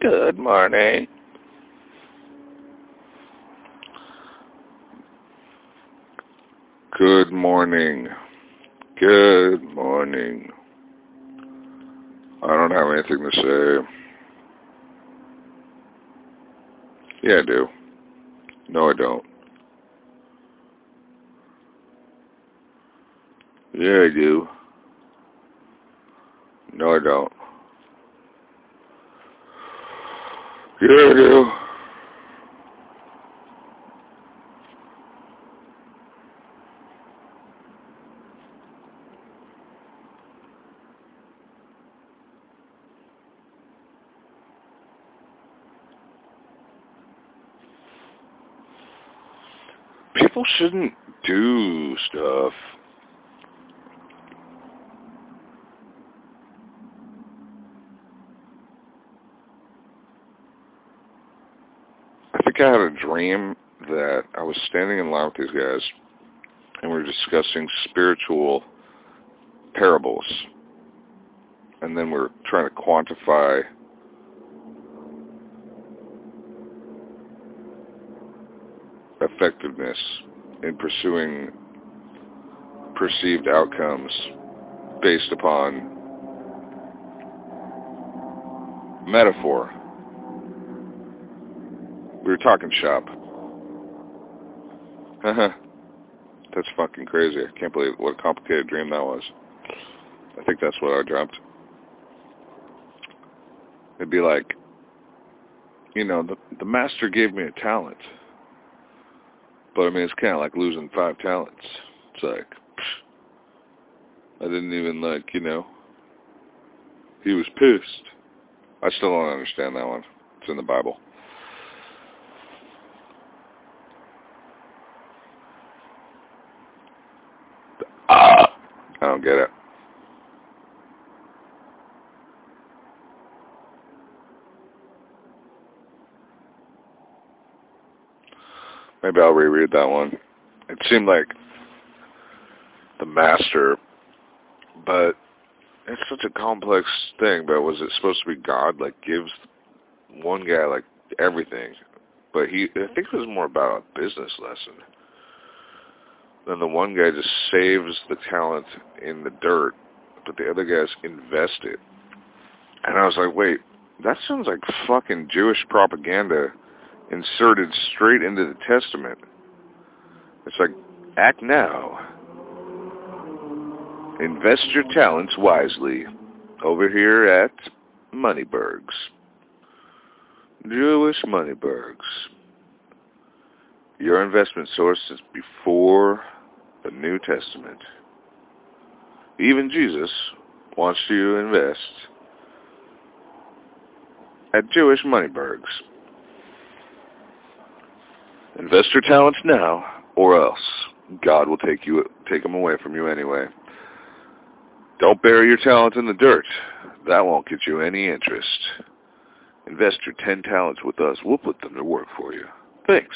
Good morning. Good morning. Good morning. I don't have anything to say. Yeah, I do. No, I don't. Yeah, I do. No, I don't. Yeah. People shouldn't do stuff. I I had a dream that I was standing in line with these guys and we were discussing spiritual parables. And then we're trying to quantify effectiveness in pursuing perceived outcomes based upon metaphor. We were talking shop. that's fucking crazy. I can't believe what a complicated dream that was. I think that's what I dreamt. It'd be like, you know, the the master gave me a talent. But I mean, it's kind of like losing five talents. It's like, I didn't even like, you know, he was pissed. I still don't understand that one. It's in the Bible. I don't get it. Maybe I'll reread that one. It seemed like the master, but it's such a complex thing. But was it supposed to be God? Like gives one guy like everything, but he I think it was more about a business lesson. Then the one guy just saves the talent in the dirt, but the other guys invest it. And I was like, wait, that sounds like fucking Jewish propaganda inserted straight into the Testament. It's like, act now. Invest your talents wisely. Over here at Moneybergs. Jewish Moneybergs. Your investment source is before the New Testament. Even Jesus wants you to invest at Jewish Moneybergs. Invest your talents now, or else God will take you take them away from you anyway. Don't bury your talent in the dirt. That won't get you any interest. Invest your ten talents with us. We'll put them to work for you. Thanks.